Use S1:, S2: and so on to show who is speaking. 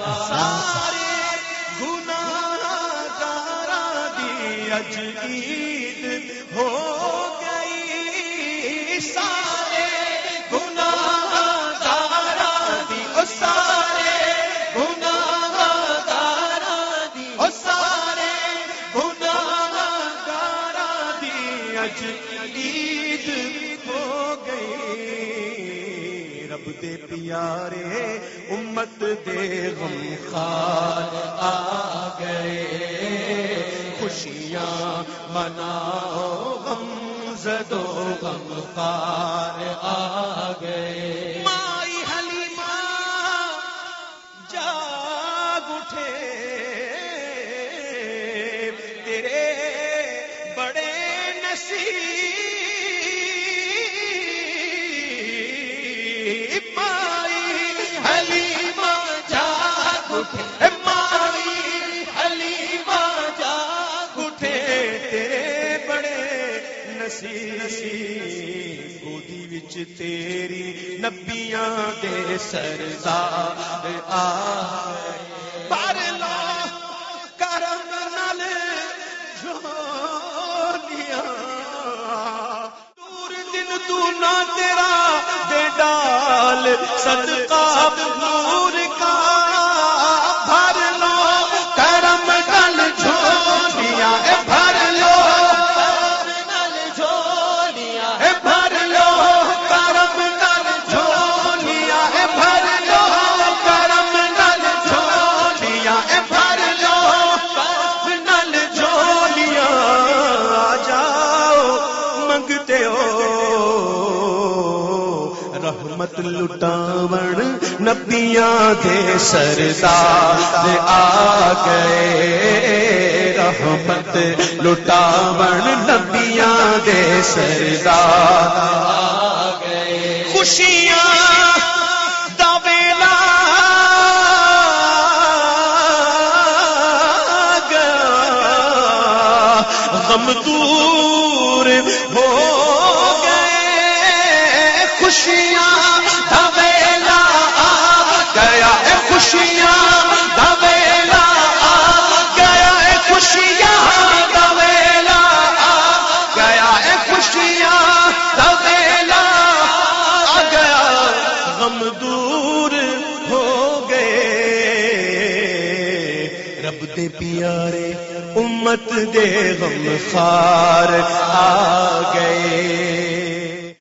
S1: سارے گناہ دی اج عید ہو گئی۔ سارے گناہ دی او سارے گناہ دی او سارے گناہ دی اج عید ہو گئی۔ رب دے پیارے، امت دے غم خار آ گئے۔ خوشیاں مناؤ، غم زدو غم خار آ گئے۔ اٹھے مائی حلیمہ جاگ اٹھے تیرے بڑے نصیب، گودی وچ تیری نبیاں دے سردار آ پر لو کرم نال جھولیاں۔ دور دن تو نہ تیرا دے ڈال، صدقہ نور رحمت لٹاون، نبیاں دے سردار آ گئے رحمت لٹاون، نبیاں دے سردار آ گئے خوشیاں دا ویلا گیا غم دور رب دے پیارے امت دے غم خار آ گئے۔